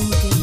aunque